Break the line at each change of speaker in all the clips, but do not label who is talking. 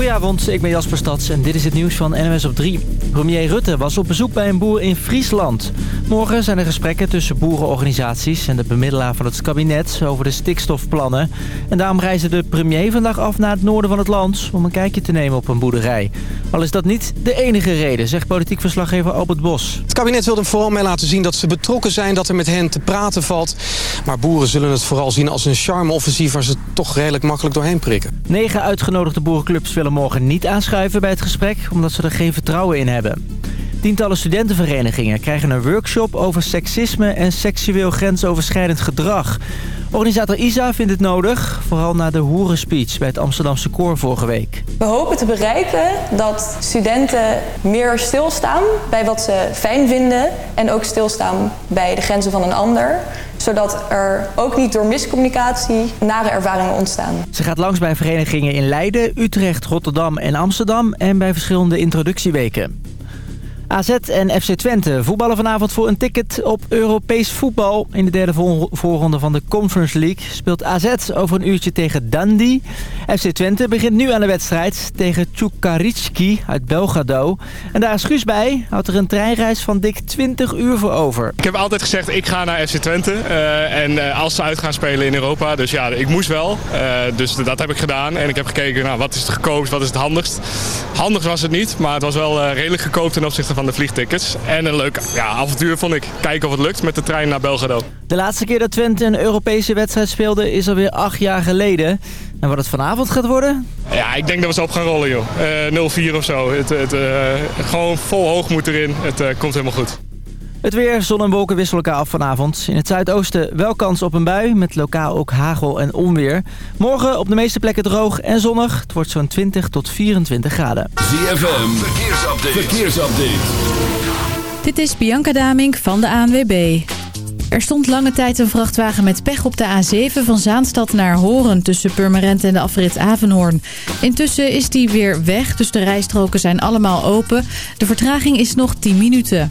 Goedenavond, ik ben Jasper Stads en dit is het nieuws van NMS op 3. Premier Rutte was op bezoek bij een boer in Friesland. Morgen zijn er gesprekken tussen boerenorganisaties en de bemiddelaar van het kabinet over de stikstofplannen. En daarom reisde de premier vandaag af naar het noorden van het land om een kijkje te nemen op een boerderij. Al is dat niet de enige reden, zegt politiek verslaggever Albert Bos.
Het kabinet wil er vooral mee laten zien dat ze betrokken zijn, dat er met hen te praten valt. Maar boeren zullen het vooral zien als een charme-offensief waar ze toch redelijk makkelijk doorheen prikken.
Negen uitgenodigde boerenclubs willen morgen niet aanschuiven bij het gesprek... omdat ze er geen vertrouwen in hebben. Tientallen studentenverenigingen krijgen een workshop over seksisme en seksueel grensoverschrijdend gedrag. Organisator Isa vindt het nodig, vooral na de hoerenspeech bij het Amsterdamse koor vorige week.
We hopen te bereiken dat studenten meer stilstaan bij wat ze fijn vinden en ook stilstaan bij de grenzen van een ander zodat er ook niet door miscommunicatie nare ervaringen ontstaan.
Ze gaat langs bij verenigingen in Leiden, Utrecht, Rotterdam en Amsterdam en bij verschillende introductieweken. AZ en FC Twente voetballen vanavond voor een ticket op Europees voetbal. In de derde voorronde van de Conference League speelt AZ over een uurtje tegen Dundee. FC Twente begint nu aan de wedstrijd tegen Čukarički uit Belgrado. En daar is Guus bij, houdt er een treinreis van dik 20 uur voor over.
Ik heb altijd gezegd, ik ga naar FC Twente. Uh, en uh, als ze uit gaan spelen in Europa. Dus ja, ik moest wel. Uh, dus dat heb ik gedaan. En ik heb gekeken, nou, wat is het goedkoopst, wat is het handigst. Handig was het niet, maar het was wel redelijk goedkoop ten opzichte van van de vliegtickets. En een leuk ja, avontuur vond ik. Kijken of het lukt met de trein naar Belgrado.
De laatste keer dat Twente een Europese wedstrijd speelde is alweer acht jaar geleden. En wat het vanavond gaat worden?
Ja, ik denk dat we ze op gaan rollen, joh. Uh, 0-4 of zo. Het, het, uh, gewoon vol hoogmoed erin. Het uh, komt helemaal goed.
Het weer, zon en wolken wisselen elkaar af vanavond. In het zuidoosten wel kans op een bui, met lokaal ook hagel en onweer. Morgen op de meeste plekken droog en zonnig. Het wordt zo'n 20 tot 24 graden.
ZFM, verkeersupdate. verkeersupdate.
Dit is Bianca Damink van de ANWB. Er stond lange tijd een vrachtwagen met pech op de A7 van Zaanstad naar Horen... tussen Purmerend en de afrit Avenhoorn. Intussen is die weer weg, dus de rijstroken zijn allemaal open. De vertraging is nog 10 minuten.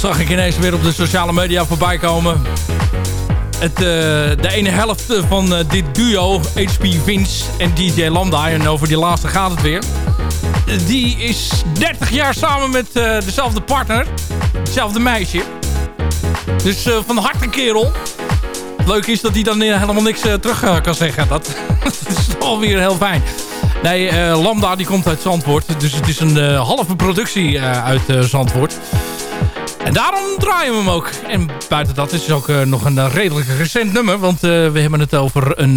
Zag ik ineens weer op de sociale media voorbij komen? Het, de ene helft van dit duo, HP Vince en DJ Lambda... en over die laatste gaat het weer... die is 30 jaar samen met dezelfde partner, hetzelfde meisje... Dus van harte kerel. Leuk is dat hij dan helemaal niks terug kan zeggen. Dat, dat is alweer heel fijn. Nee, Lambda die komt uit Zandvoort. Dus het is een halve productie uit Zandvoort. En daarom draaien we hem ook. En buiten dat is het ook nog een redelijk recent nummer. Want we hebben het over een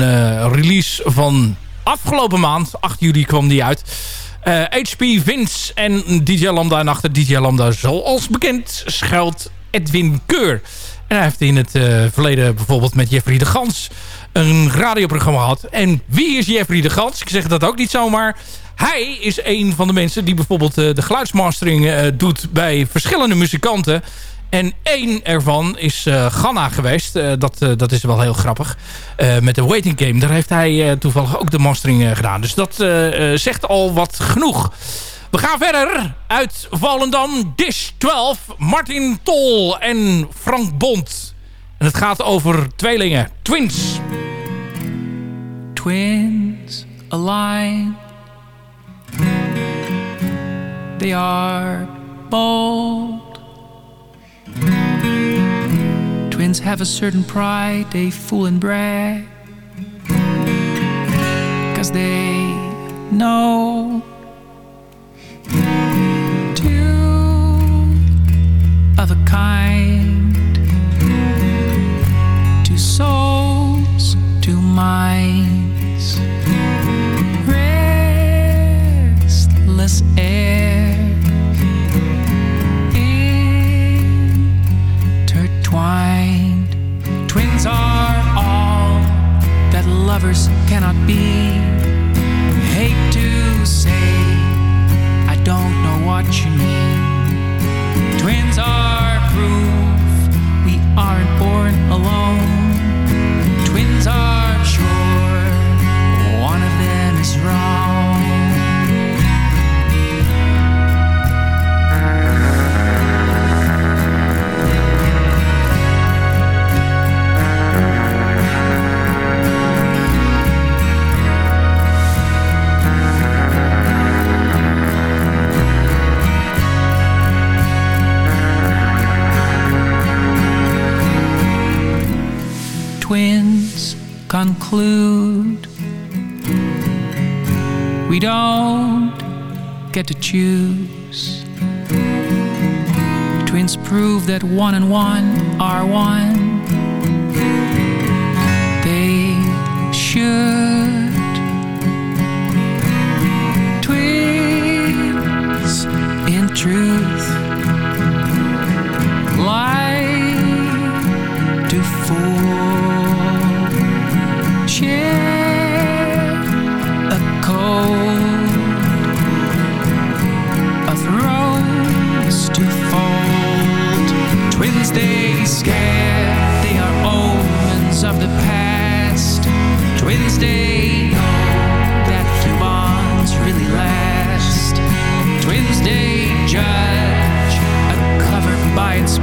release van afgelopen maand. 8 juli kwam die uit. HP Vince en DJ Lambda. En achter DJ Lambda, zoals bekend, schuilt Edwin Keur. En hij heeft in het verleden bijvoorbeeld met Jeffrey de Gans een radioprogramma gehad. En wie is Jeffrey de Gans? Ik zeg dat ook niet zomaar. Hij is een van de mensen die bijvoorbeeld uh, de geluidsmastering uh, doet bij verschillende muzikanten. En één ervan is uh, Ganna geweest. dat, dat is wel heel grappig. met de Waiting Game. Daar heeft hij toevallig ook de mastering gedaan. Dus dat zegt al wat genoeg. We gaan verder uit Volendam. Dish 12, Martin Tol en Frank Bond. En het gaat over tweelingen, twins.
Twins align. They are bold. Twins have a certain pride, they fool and brag. Cause they know of a kind. Two souls, two minds, restless air, lovers cannot be. Hate to say, I don't know what you mean. Twins are proof we aren't born conclude we don't get to choose. Twins prove that one and one are one. They should. Twins, in truth, lie to fool.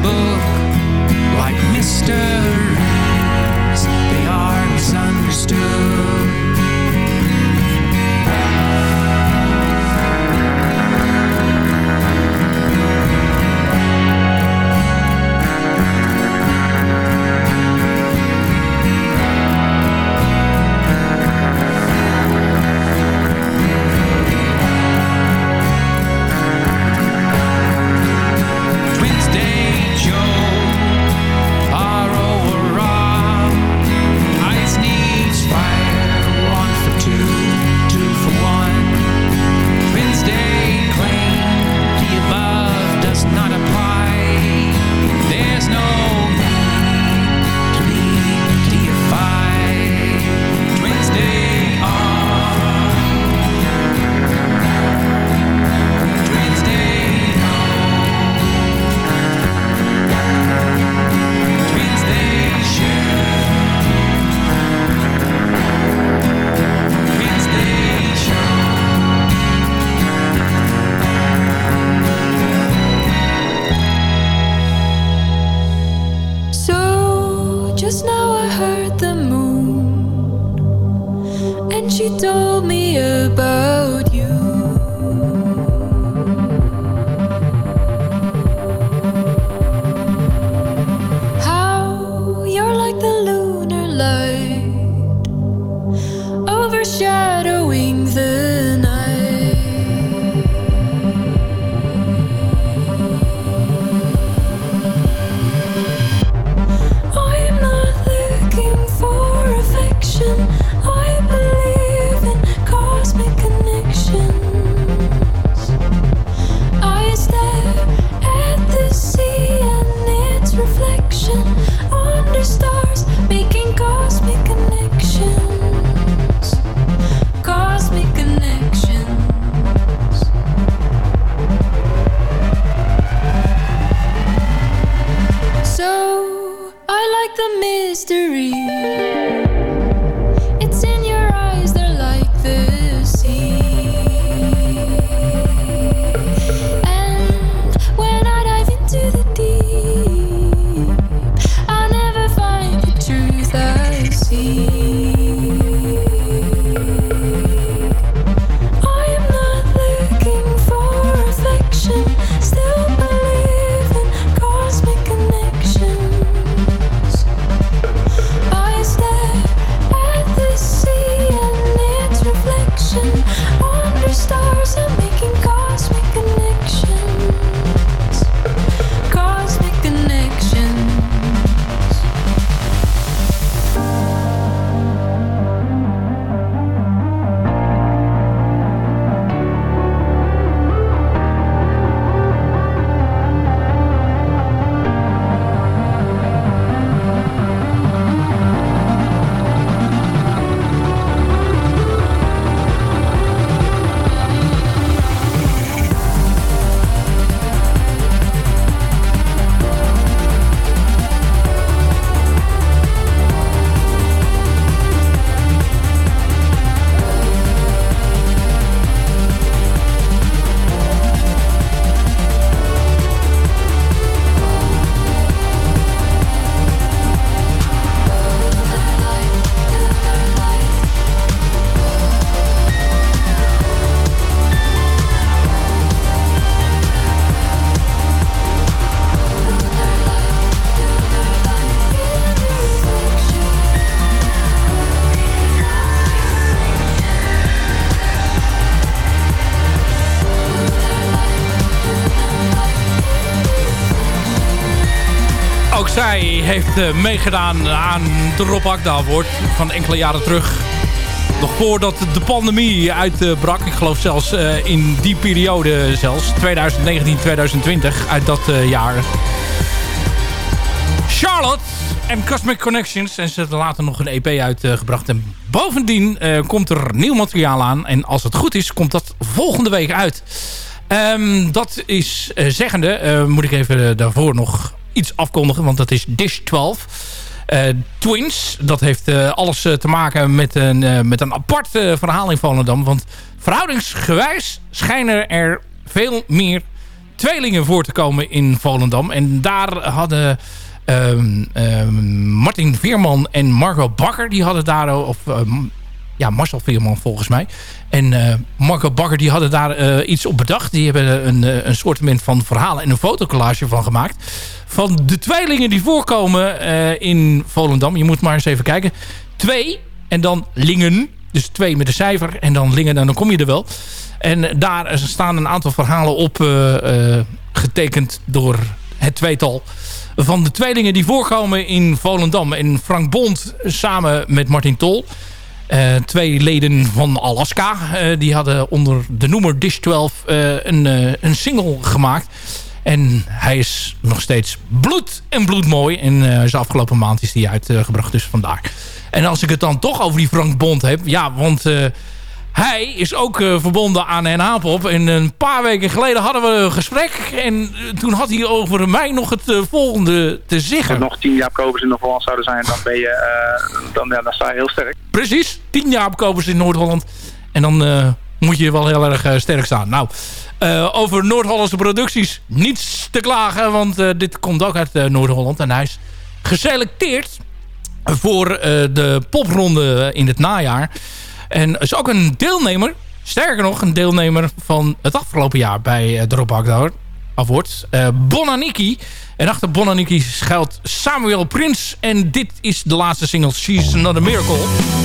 Book like mysteries.
Heeft eh, meegedaan aan de Rob Award van enkele jaren terug. Nog voordat de pandemie uitbrak. Ik geloof zelfs eh, in die periode zelfs. 2019, 2020. Uit dat eh, jaar. Charlotte en Cosmic Connections. En ze hebben later nog een EP uitgebracht. En bovendien komt er nieuw materiaal aan. En als het goed is, komt dat volgende week uit. Ehm, dat is zeggende. moet ik even daarvoor nog iets afkondigen. Want dat is Dish 12. Eh, Twins. Dat heeft eh, alles eh, te maken met een, met een apart verhaal in Volendam. Want verhoudingsgewijs schijnen er veel meer tweelingen voor te komen in Volendam. En daar hadden ehm, ehm, Martin Veerman en Margot Bakker... die hadden daar... Of, ehm, ja, Marcel Veerman volgens mij. En Marco Bakker die hadden daar iets op bedacht. Die hebben een, een soort van verhalen en een fotocollage van gemaakt. Van de tweelingen die voorkomen eh, in Volendam. Je moet maar eens even kijken. Twee en dan Lingen. Dus twee met een cijfer en dan Lingen en dan kom je er wel. En daar staan een aantal verhalen op eh, eh, getekend door het tweetal van de tweelingen die voorkomen in Volendam. En Frank Bond samen met Martin Tol. Twee leden van Alaska. die hadden onder de noemer Dish 12 eh, een, een single gemaakt. En hij is nog steeds bloed en bloedmooi. En uh, zijn afgelopen maand is die uitgebracht, dus vandaar. En als ik het dan toch over die Frank Bond heb. Ja, want uh, hij is ook uh, verbonden aan Den Haapop. En een paar weken geleden hadden we een gesprek. En toen had hij over mij nog het volgende te zeggen.
Als er nog tien jaar kopers in Noord-Holland zouden zijn, dan, ben je, dan, ja, dan sta je heel sterk.
Precies, tien jaar kopers in Noord-Holland. En dan moet je wel heel erg sterk staan. Nou, over Noord-Hollandse producties niets te klagen. Want uh, dit komt ook uit uh, Noord-Holland. En hij is geselecteerd voor de popronde in het najaar.
En is ook een deelnemer, sterker nog, een deelnemer van het afgelopen jaar bij de Rob Agda Award. Bonaniki. En achter Bonaniki schuilt Samuel Prins. En dit is de laatste single, She's a Miracle.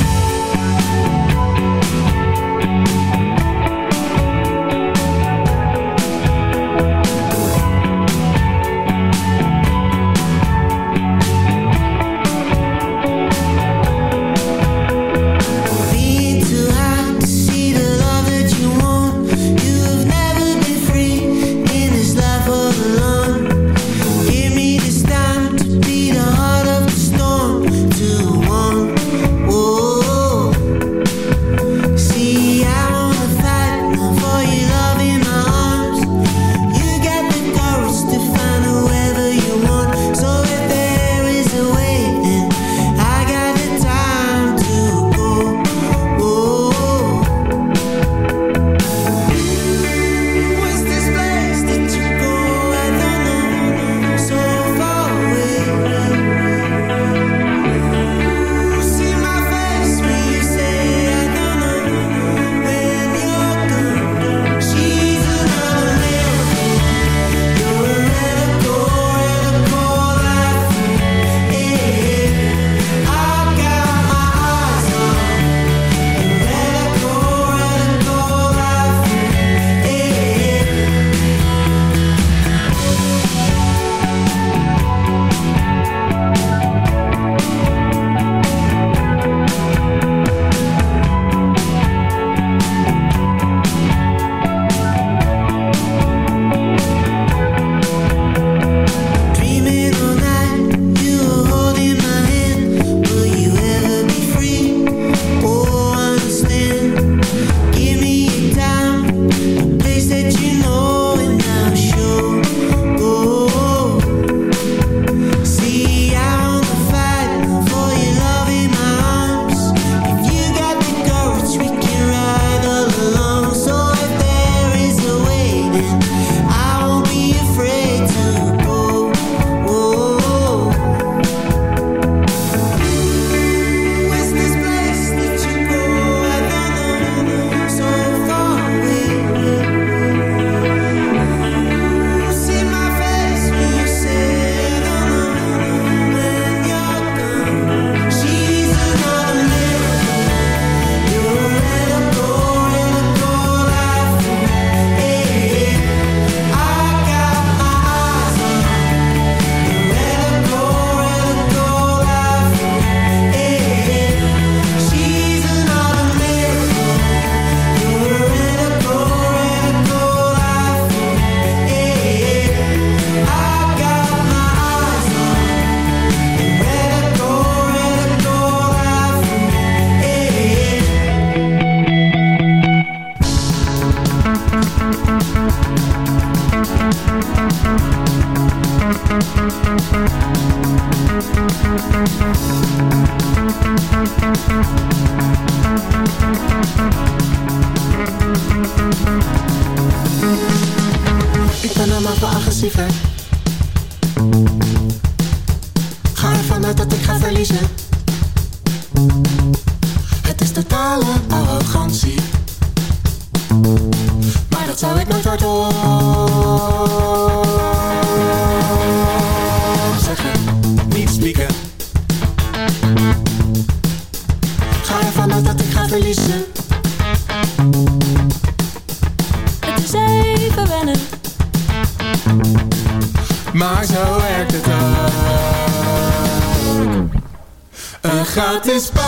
Zo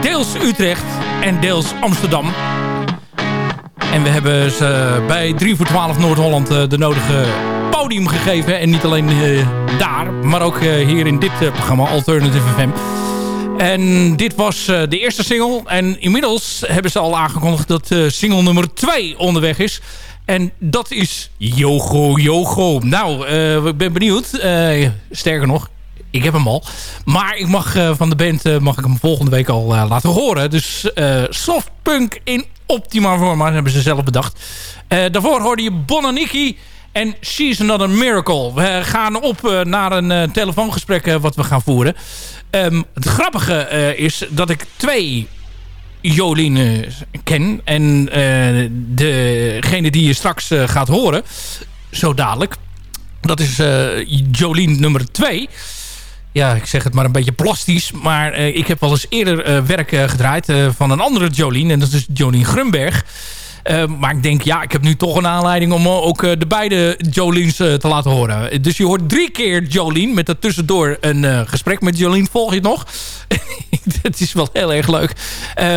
deels Utrecht en deels Amsterdam. En we hebben ze bij 3 voor 12 Noord-Holland eh, de nodige podium gegeven. En niet alleen eh, daar, maar ook eh, hier in dit programma Alternative FM. En dit was de eerste single. En inmiddels hebben ze al aangekondigd dat single nummer 2 onderweg is. En dat is Yogo Yogo. Nou, ik ben benieuwd. Sterker nog, ik heb hem al. Maar ik mag eh, van de band eh, mag ik hem volgende week al eh, laten horen. Dus softpunk in optima forma hebben ze zelf bedacht. Daarvoor hoorde je Bonaniki en She's Another Miracle. We gaan op naar een telefoongesprek wat we gaan voeren. Ehm, het grappige is dat ik twee Jolien ken. En degene die je straks gaat horen, zo dadelijk... dat is Jolien nummer 2 ja, ik zeg het maar een beetje plastisch. Maar eh, ik heb wel eens eerder eh, werk eh, gedraaid van een andere Jolien. En dat is Jolien Grunberg. Maar ik denk, ja, ik heb nu toch een aanleiding om ook de beide Joliens te laten horen. Dus je hoort drie keer Jolien met tussendoor een gesprek met Jolien. Volg je het nog? Het is wel heel erg leuk.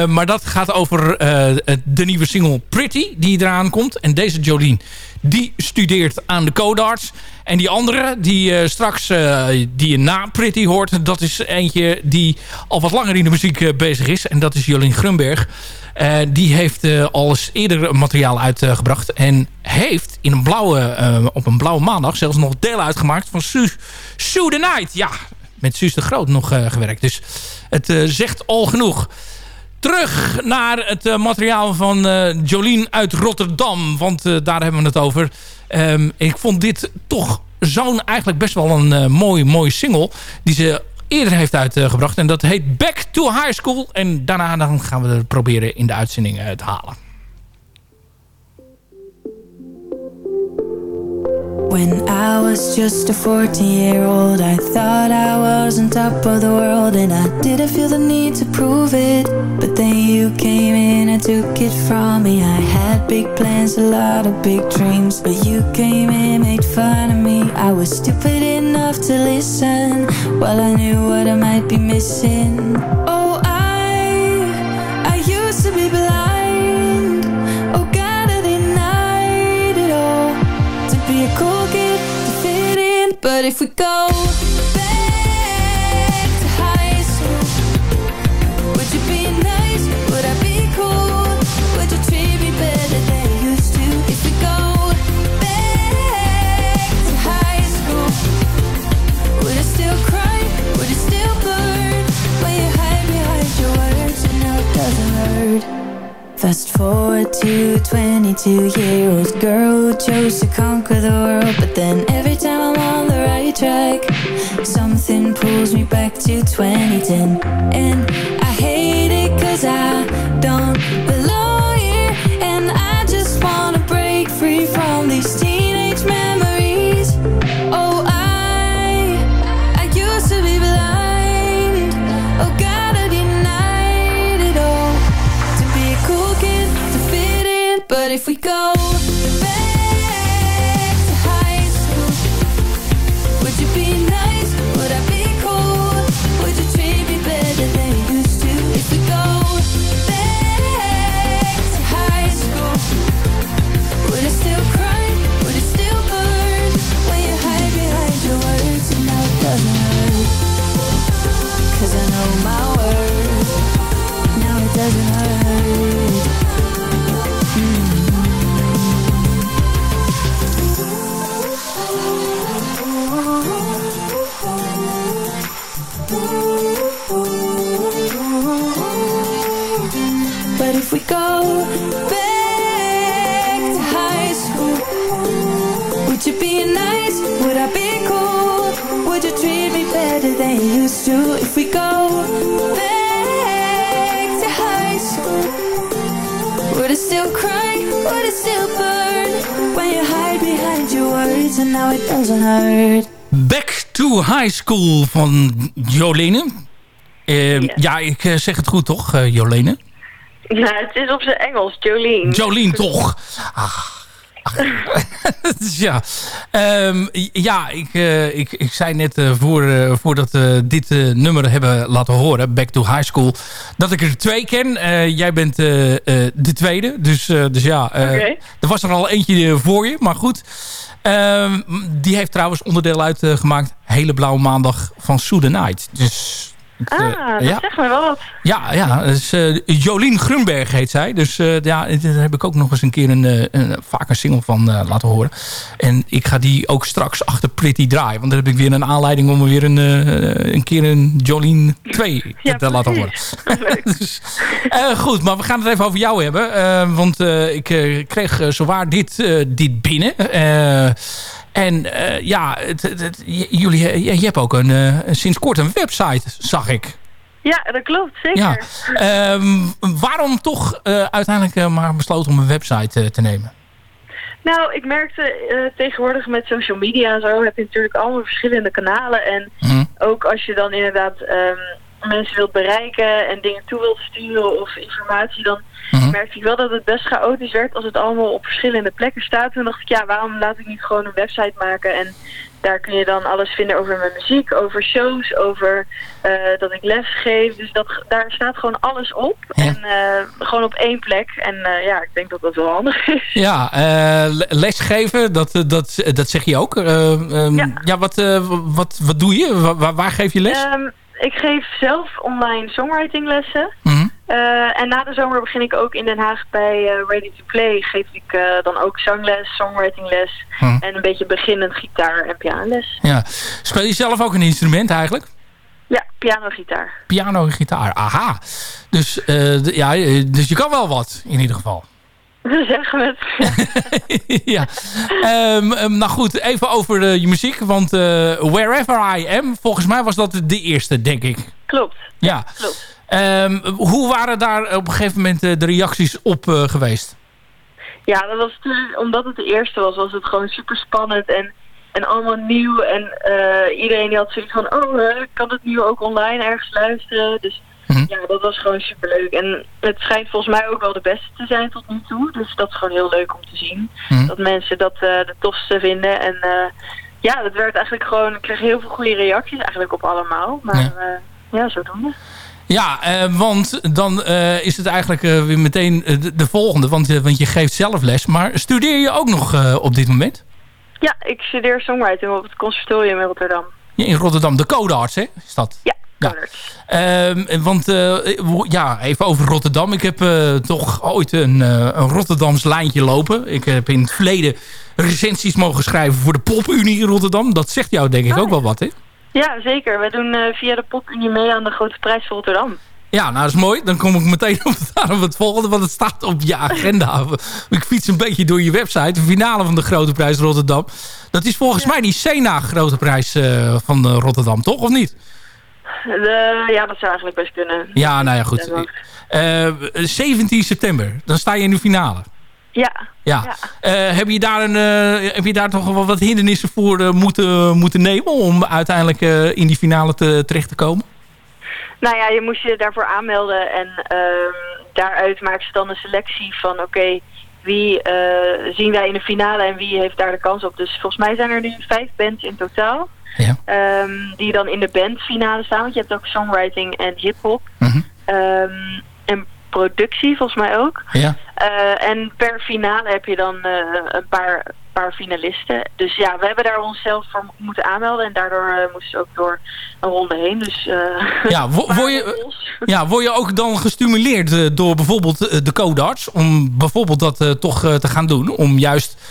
Maar dat gaat over de nieuwe single Pretty die eraan komt. En deze Jolien, die studeert aan de Codarts. En die andere, die eh, straks eh, die je na Pretty hoort... dat is eentje die al wat langer in de muziek eh, bezig is. En dat is Jolien Grunberg. Die heeft al eens eerder materiaal uitgebracht. en heeft in een blauwe, op een blauwe maandag zelfs nog deel uitgemaakt van Sue, Sue the Night. Ja, met Suus de Groot nog gewerkt. Dus het zegt al genoeg. Terug naar het eh, materiaal van eh, Jolien uit Rotterdam. Want eh, daar hebben we het over. Ehm, ik vond dit toch zo'n eigenlijk best wel een mooi, mooi single. Die ze eerder heeft uitgebracht. En dat heet Back to High School. En daarna gaan we het proberen in de uitzending te halen.
When I was just a 14 year old, I thought I was on top of the world, and I didn't feel the need to prove it. But then you came in and took it from me. I had big plans, a lot of big dreams, but you came in, and made fun of me. I was stupid enough to listen, while I knew what I might be missing. But if we go Fast forward to 22 year old girl who chose to conquer the world. But then every time I'm on the right track, something pulls me back to 2010. And I hate it cause I if we go back to high school, would you be nice? Would I be cool? Would you treat me better than you used to? If we go back to high school, would it still cry? Would it still burn? When you hide behind your words and now it doesn't hurt.
Back to High School van Jolene. Eh, Ja, ik eh, zeg het goed toch, eh, Jolene?
Ja, het is op zijn Engels, Jolene.
Jolene toch. Ah. Dus ja, Ehm, ja ik, eh, ik, ik zei net eh, voor, eh, voordat we dit nummer hebben laten horen, Back to High School, dat ik er twee ken. Jij bent de tweede, dus, dus ja, er was er al eentje voor je, maar goed. Ehm, die heeft trouwens onderdeel uitgemaakt Hele Blauwe Maandag van Sue the Night. Dus,
Ah, dat
ja.
zegt me wel wat.
Ja, ja dus, eh, Jolien Grunberg heet zij. Dus eh, ja, daar heb ik ook nog eens een keer een, eh, een, vaak een single van eh, laten horen. En ik ga die ook straks achter Pretty Dry. Want dan heb ik weer een aanleiding om weer een, eh, een keer een Jolien 2 te, te laten horen. dus, eh, goed, maar we gaan het even over jou hebben. eh, want eh, ik eh, kreeg eh, zowaar dit, eh, dit binnen. En eh, ja, het, het- jullie, eh, je, je hebt ook een, eh, sinds kort een website, zag ik.
Ja, dat klopt, zeker.
Ja. Ehm, waarom toch uiteindelijk maar besloten om een website te nemen?
Nou, ik merkte tegenwoordig met social media en zo heb je natuurlijk allemaal verschillende kanalen. En
Mhm.
ook als je dan inderdaad ehm, mensen wilt bereiken en dingen toe wilt sturen of informatie, dan
Mhm.
merkte ik wel dat het best chaotisch werd als het allemaal op verschillende plekken staat. Toen dacht ik, ja, waarom laat ik niet gewoon een website maken en daar kun je dan alles vinden over mijn muziek, over shows, over eh, dat ik les geef. Dus dat, daar staat gewoon alles op. En eh, gewoon op één plek. En eh, ja, ik denk dat dat wel handig is.
Ja, le- lesgeven, dat, dat, dat zeg je ook. Eh, ehm, ja. wat, wat, wat doe je? Wa- Waar, waar geef je les?
Ehm, ik geef zelf online songwritinglessen.
Mhm.
Eh, en na de zomer begin ik ook in Den Haag bij eh, Ready to Play. Geef ik eh, dan ook zangles, songwritingles
Mhm.
en een beetje beginnend gitaar- en pianoles.
Ja. Speel je zelf ook een instrument eigenlijk?
Ja, piano-gitaar.
Piano en gitaar, aha. Dus, ja, dus je kan wel wat, in ieder geval.
Zeggen we het.
ja. Ehm, ehm, nou goed, even over eh, je muziek. Want eh, Wherever I Am, volgens mij was dat de eerste, denk ik.
Klopt.
Ja.
Klopt.
Ehm, hoe waren daar op een gegeven moment eh, de reacties op geweest?
Ja, dat was omdat het de eerste was, was het gewoon super spannend en, en allemaal nieuw. En iedereen die had zoiets van, oh, kan het nu ook online ergens luisteren? Dus ja, dat was gewoon super leuk. En het schijnt volgens mij ook wel de beste te zijn tot nu toe. Dus dat is gewoon heel leuk om te zien. Dat mensen dat eh, de tofste vinden. En eh, ja, dat werd eigenlijk gewoon, ik kreeg heel veel goede reacties eigenlijk op allemaal. Maar
Ja.
ja, ja zodoende.
Ja, eh, want dan eh, is het eigenlijk eh, weer meteen eh, de, de volgende. Want, eh, want je geeft zelf les. Maar studeer je ook nog eh, op dit moment?
Ja, ik studeer songwriting op het conservatorium in Rotterdam.
Ja, in Rotterdam, de codearts, hè? Is dat?
Ja,
Ja. Ehm, want eh, ja, even over Rotterdam. Ik heb eh, toch ooit een, eh, een Rotterdams lijntje lopen. Ik heb in het verleden recensies mogen schrijven voor de Popunie in Rotterdam. Dat zegt jou denk ik ook wel wat, hè?
Ja, zeker. We doen via de PopUnie mee aan de Grote Prijs van Rotterdam.
Ja, nou dat is mooi. Dan kom ik meteen op het, op het volgende, want het staat op je agenda. Ik fiets een beetje door je website. De finale van de Grote Prijs Rotterdam. Dat is volgens mij die Sena Grote Prijs van Rotterdam, toch? Of niet?
De, ja, dat zou eigenlijk best kunnen.
Ja, nou ja, goed. Eh 17 september, dan sta je in de finale.
Ja.
Ja. Eh, heb, je daar een, eh, heb je daar toch wel wat hindernissen voor eh, moeten, moeten nemen... om uiteindelijk eh, in die finale te, terecht te komen?
Nou ja, je moest je daarvoor aanmelden en ehm, daaruit maakt ze dan een selectie van oké, wie eh, zien wij in de finale en wie heeft daar de kans op. Dus volgens mij zijn er nu vijf bands in totaal. Ehm, die dan in de bandfinale staan. Want je hebt ook songwriting en hip-hop. Ehm, en productie volgens mij ook.
Ja.
Eh, en per finale heb je dan eh, een paar paar finalisten. Dus ja, we hebben daar onszelf voor moeten aanmelden. En daardoor uh, moesten ze ook door een ronde heen. Dus,
ja, wo word je, ja, word je ook dan gestimuleerd door bijvoorbeeld de codarts... om bijvoorbeeld dat toch te gaan doen? Om juist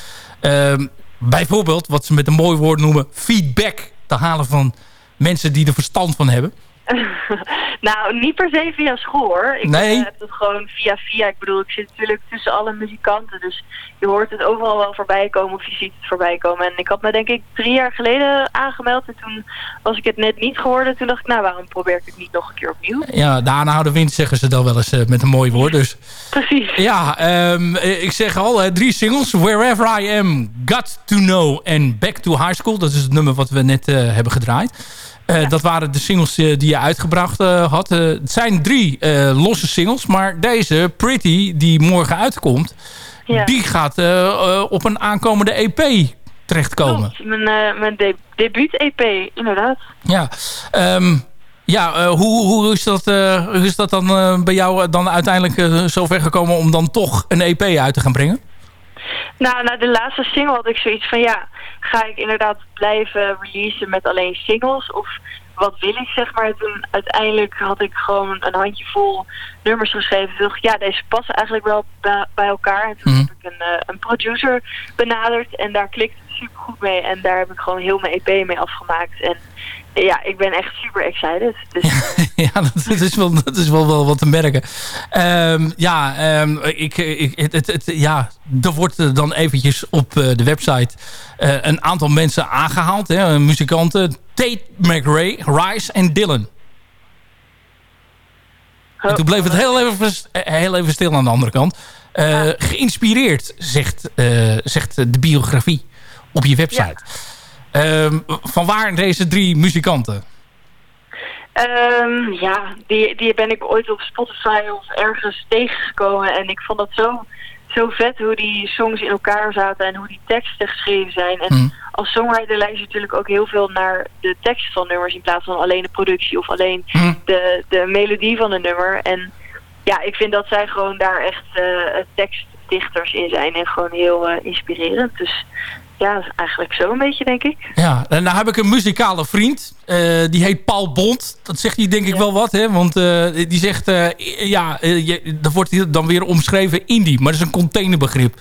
ehm, bijvoorbeeld, wat ze met een mooi woord noemen... feedback te halen van mensen die er verstand van hebben?
nou, niet per se via school hoor. Ik
nee.
heb het gewoon via via. Ik bedoel, ik zit natuurlijk tussen alle muzikanten. Dus je hoort het overal wel voorbij komen of je ziet het voorbij komen. En ik had me denk ik drie jaar geleden aangemeld. En toen was ik het net niet geworden. Toen dacht ik, nou waarom probeer ik het niet nog een keer opnieuw?
Ja, de aanhouden wind zeggen ze dan wel eens uh, met een mooi woord. Dus.
Precies.
Ja, um, ik zeg al, uh, drie singles. Wherever I Am, Got To Know en Back To High School. Dat is het nummer wat we net uh, hebben gedraaid. Uh, ja. Dat waren de singles uh, die je uitgebracht uh, had. het zijn drie losse singles. Maar deze, Pretty, die morgen uitkomt... Ja. die gaat op een aankomende EP terechtkomen.
Klopt, mijn, mijn de debuut-EP, inderdaad.
Ja, um, ja hoe, hoe, is dat, hoe is dat dan bij jou dan uiteindelijk zover gekomen... om dan toch een EP uit te gaan brengen?
Nou, na de laatste single had ik zoiets van ja, ga ik inderdaad blijven releasen met alleen singles of wat wil ik zeg maar. Toen uiteindelijk had ik gewoon een handjevol nummers geschreven. Toen dacht ja, deze passen eigenlijk wel bij elkaar. En toen mm. heb ik een, uh, een producer benaderd en daar klikte het super goed mee. En daar heb ik gewoon heel mijn EP mee afgemaakt. En ja, ik ben echt super excited. Dus,
ja, dat, is wel, dat is wel, wel wat te merken. Um, ja, um, ik, ik, het, het, het, ja, er wordt dan eventjes op uh, de website uh, een aantal mensen aangehaald. Hè, muzikanten. Tate McRae, Rice en Dylan. En toen bleef het heel even, heel even stil aan de andere kant. Uh. Geïnspireerd, zegt, zegt de biografie op je website. Ja. Um, van waar deze drie muzikanten?
Um, ja, die, die ben ik ooit op Spotify of ergens tegengekomen. En ik vond dat zo, zo vet hoe die songs in elkaar zaten en hoe die teksten geschreven zijn. En mm. als songwriter luister je natuurlijk ook heel veel naar de tekst van nummers... in plaats van alleen de productie of alleen mm. de, de melodie van een nummer. En ja, ik vind dat zij gewoon daar echt uh, tekstdichters in zijn en gewoon heel uh, inspirerend. Dus ja, eigenlijk zo een beetje, denk ik.
Ja, en nou heb ik een muzikale vriend. Uh, die heet Paul Bond. Dat zegt hij denk ik ja. wel wat, hè? Want uh, die zegt, uh, ja, je, dat wordt dan weer omschreven indie. Maar dat is een containerbegrip.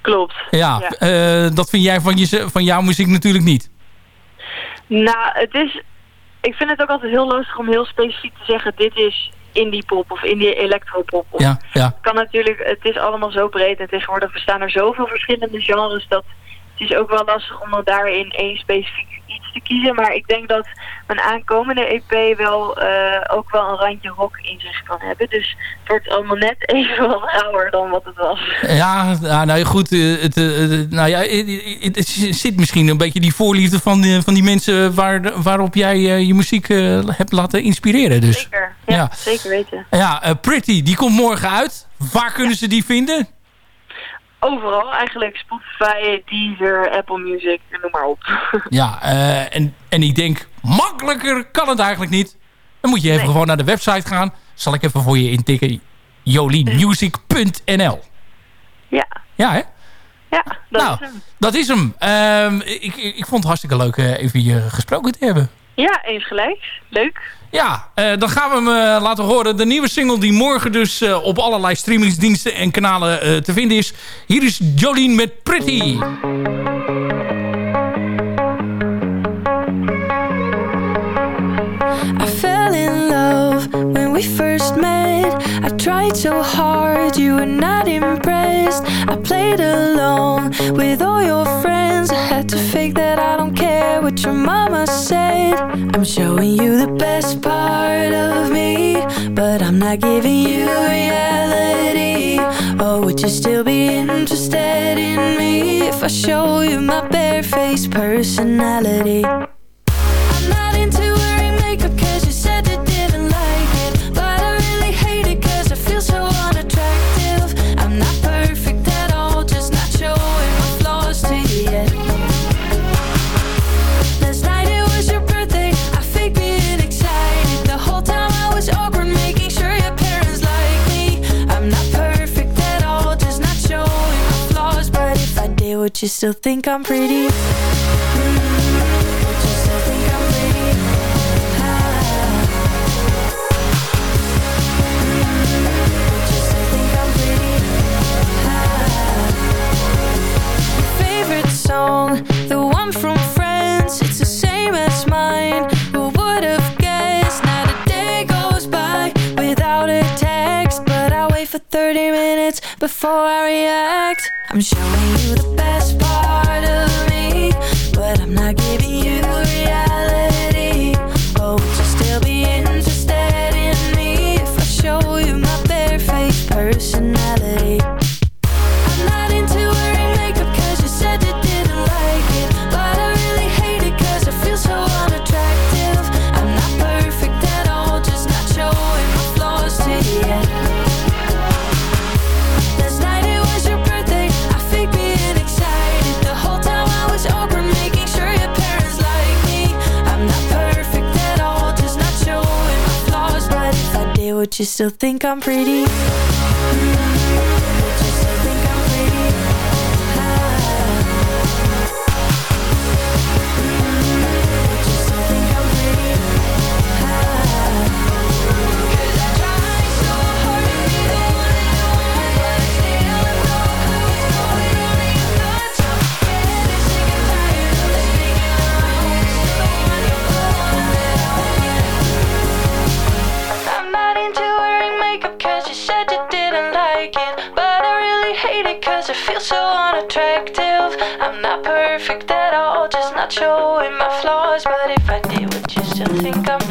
Klopt.
Ja, ja. dat vind jij van, je, van jouw muziek natuurlijk niet.
Nou, het is... Ik vind het ook altijd heel lastig om heel specifiek te zeggen... dit is indie pop of indie electropop.
Ja, ja.
Kan natuurlijk, het is allemaal zo breed en tegenwoordig bestaan er zoveel verschillende genres dat het is ook wel lastig om daarin één specifiek iets te kiezen. Maar ik denk dat mijn aankomende EP wel uh, ook wel een randje rock in zich kan hebben. Dus het wordt allemaal net even wat rauwer dan wat het was.
Ja, nou goed. Het, het, nou ja, het, het, zit misschien een beetje die voorliefde van die, van die mensen waar, waarop jij je muziek hebt laten inspireren. Dus.
Zeker, ja, ja. zeker weten.
Ja, uh, Pretty, die komt morgen uit. Waar kunnen ja. ze die vinden?
Overal eigenlijk. Spotify, Deezer, Apple Music, noem maar op.
ja, uh, en, en ik denk, makkelijker kan het eigenlijk niet. Dan moet je even nee. gewoon naar de website gaan. Zal ik even voor je intikken. jolienmusic.nl
Ja.
Ja, hè?
Ja, dat
nou,
is hem.
Dat is hem. Um, ik, ik vond het hartstikke leuk uh, even je gesproken te hebben.
Ja, eens gelijk. Leuk.
Ja, uh, dan gaan we hem uh, laten horen. De nieuwe single die morgen dus uh, op allerlei streamingsdiensten en kanalen te vinden is. Hier is Jolien met Pretty.
I fell in love when we first met. I tried so hard, you were not impressed. I played alone with all your friends. I had to fake that I don't care what your mama said. I'm showing you the best part of me, but I'm not giving you reality. Oh, would you still be interested in me if I show you my barefaced personality? Wait for 30 minutes before I react. I'm showing you the best part of me, but I'm not giving still think I'm pretty? So unattractive. I'm not perfect at all, just not showing my flaws. But if I did, would you still think I'm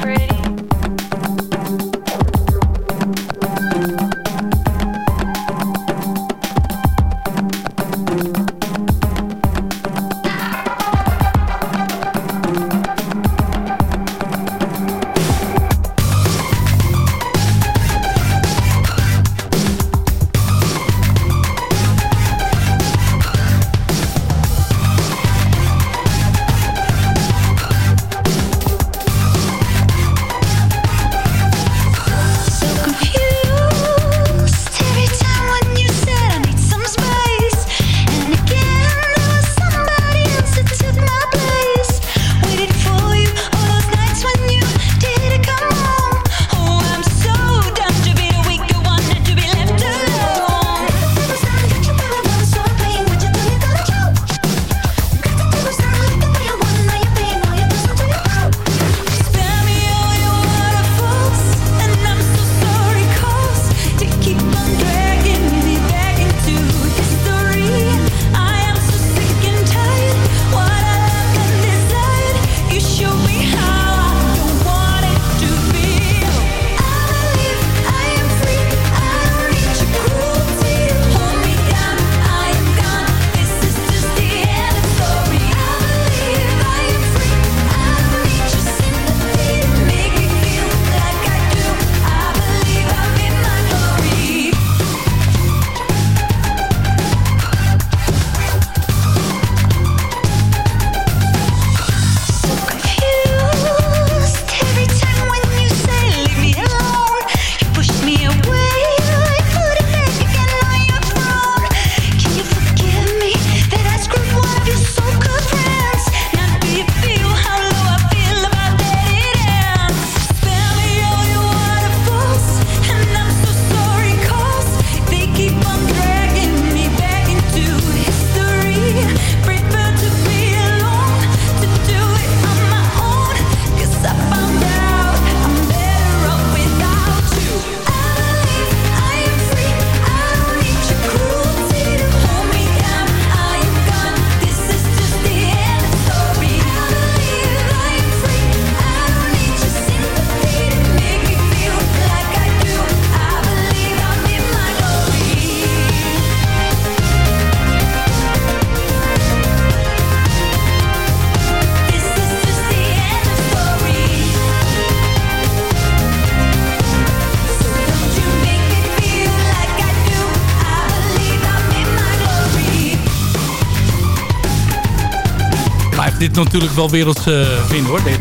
natuurlijk wel werelds uh, hoor. Dit.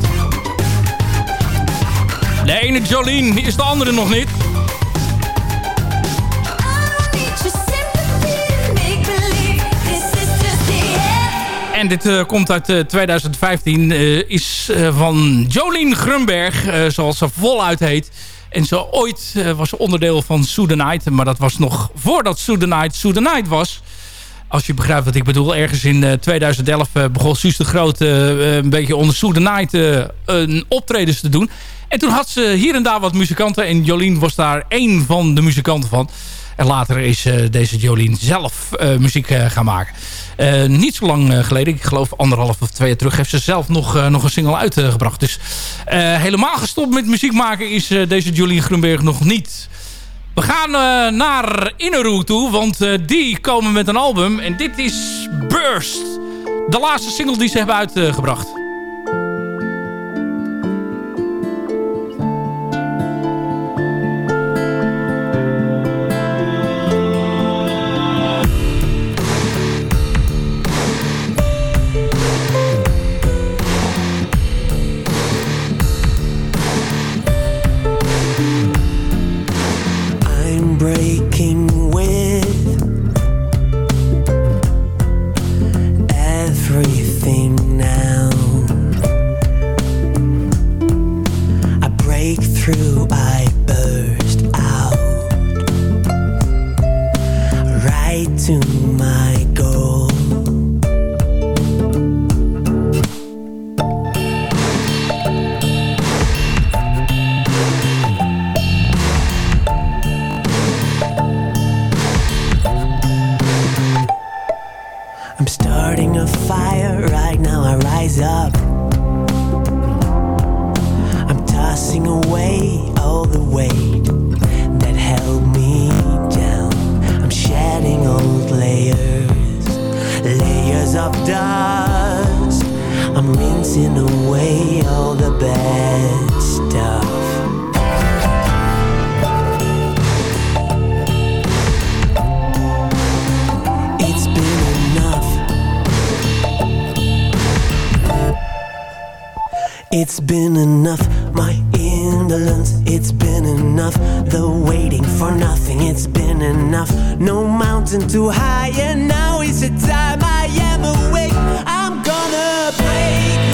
De ene Jolene is de andere nog niet. en dit eh, komt uit eh, 2015. eh, is eh, van Jolien Grunberg, zoals ze voluit heet. En zo ooit was ze onderdeel van Night. Maar dat was nog voordat the Night was. Als je begrijpt wat ik bedoel. Ergens in eh, 2011 eh, begon Suus de Groot eh, eh, een beetje onder Sue the Night eh, een optredens te doen. En toen had ze hier en daar wat muzikanten. En Jolien was daar één van de muzikanten van. En later is eh, deze Jolien zelf eh, muziek eh, gaan maken. Eh, niet zo lang eh, geleden, ik geloof anderhalf of twee jaar terug... heeft ze zelf nog, eh, nog een single uitgebracht. Dus eh, helemaal gestopt met muziek maken is eh, deze Jolien Grunberg nog niet. We gaan eh, naar Inneroe toe, want eh, die komen met een album. En dit is Burst. De laatste single die ze hebben uitgebracht.
It's been enough, my indolence. It's been enough, the waiting for nothing. It's been enough, no mountain too high. And now is the time I am awake. I'm gonna break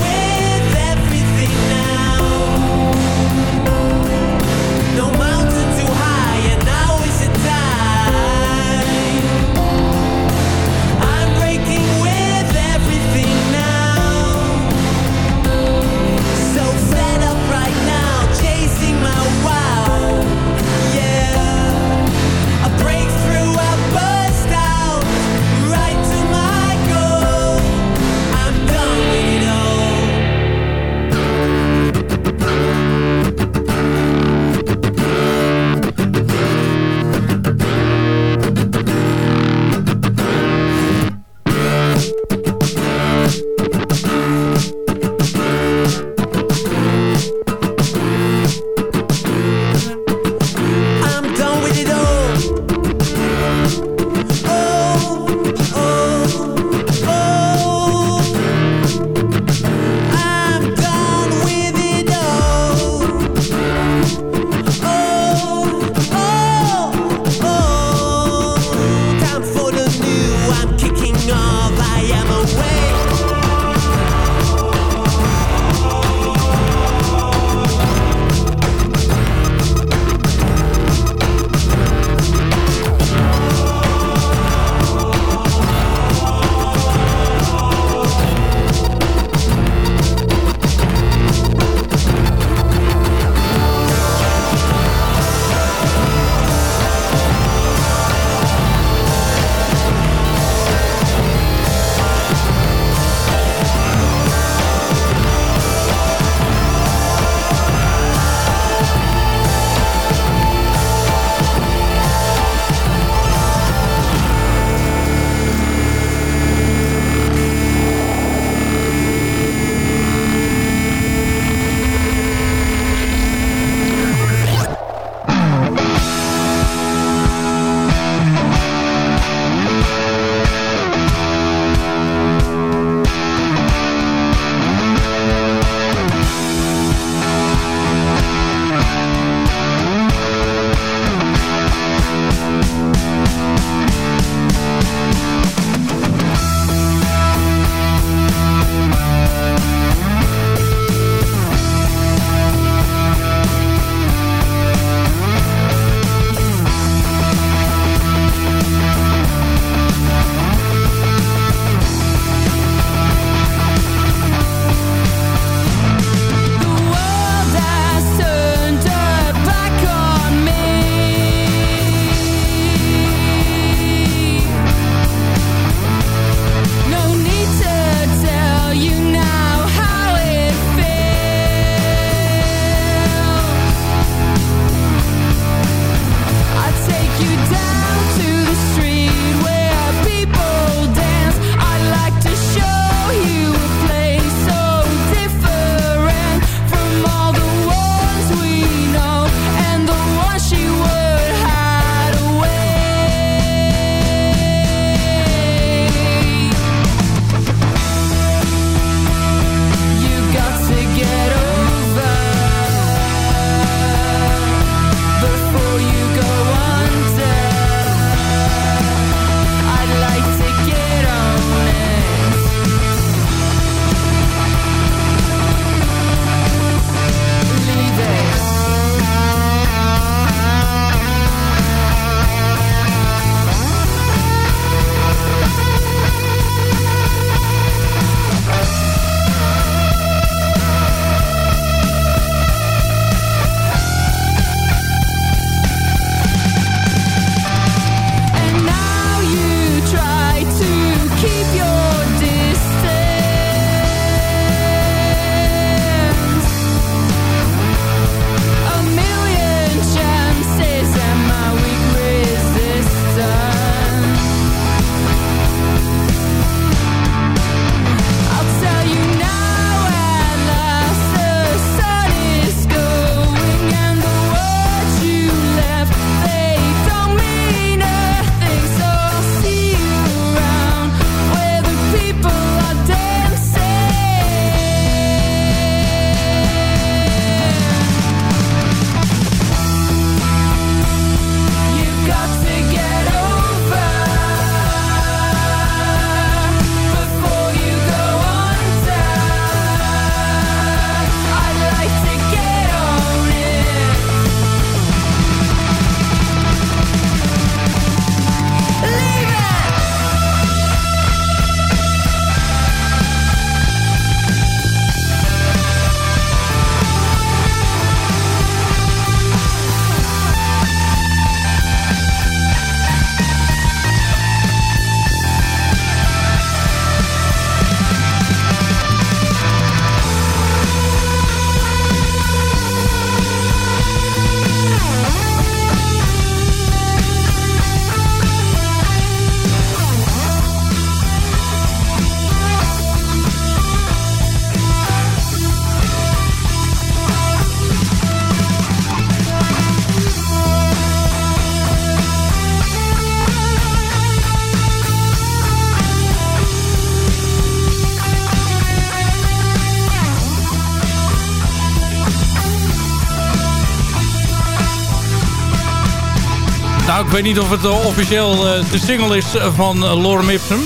ik weet niet of het uh, officieel uh, de single is van uh, Lorem Ipsum.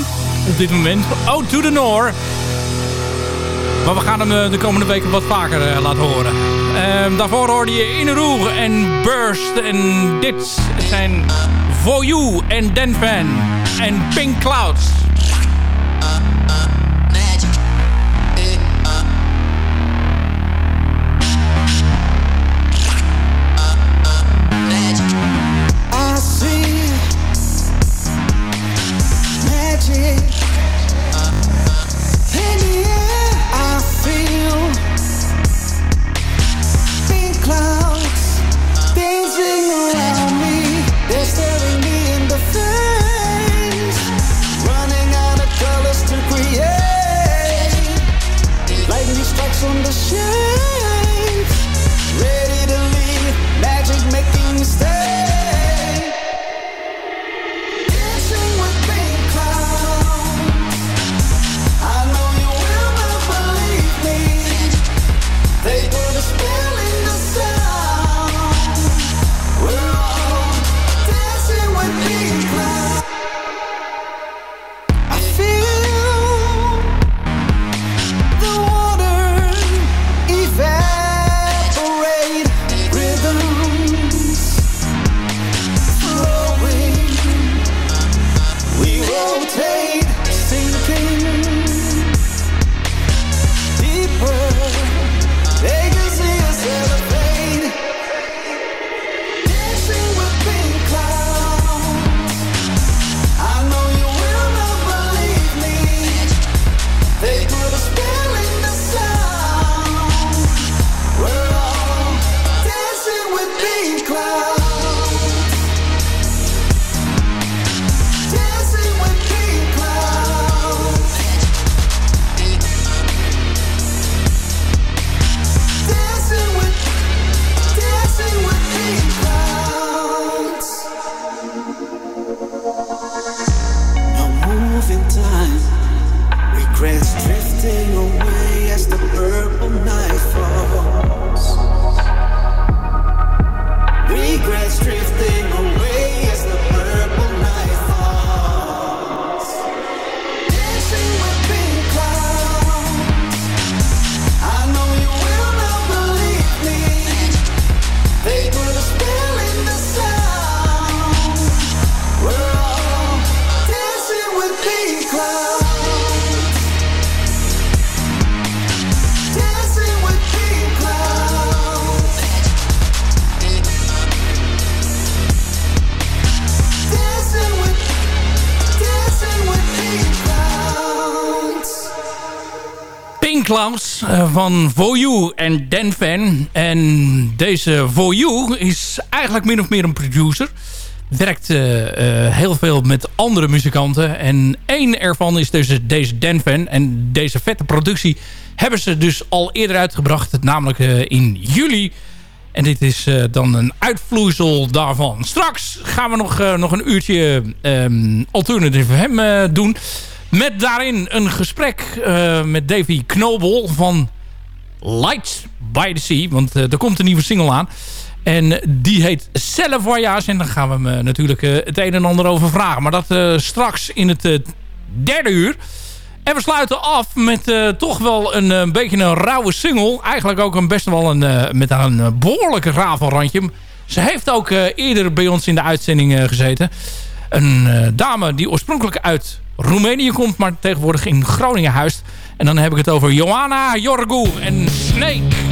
Op dit moment. Oh, to the North. Maar we gaan hem de komende weken wat vaker laten horen. Ehm, daarvoor hoorde je In Roer en Burst. En dit zijn For You en Den Van en Pink Clouds. Clowns eh, van For You en Dan Van. En deze For You is eigenlijk min of meer een producer. Werkt uh, uh, heel veel met andere muzikanten. En één ervan is dus deze Dan Van. En deze vette productie hebben ze dus al eerder uitgebracht. Namelijk in juli. En dit is dan een uitvloeisel daarvan. Straks gaan we nog, nog een uurtje um, Alternative Hem doen. Met daarin een gesprek uh, met Davy Knobel van Lights by the Sea. Want uh, er komt een nieuwe single aan. En die heet Celle Voyage. En daar gaan we hem uh, natuurlijk het een en ander over vragen. Maar dat straks in het derde uur. En we sluiten af met toch wel een, een, beetje een rauwe single. Eigenlijk ook een best wel een, met een behoorlijke rafelrandje. Ze heeft ook eerder bij ons in de uitzending gezeten. Een dame die oorspronkelijk uit Roemenië komt, maar tegenwoordig in Groningen huist. En dan heb ik het over Johanna Jorgu en Snake.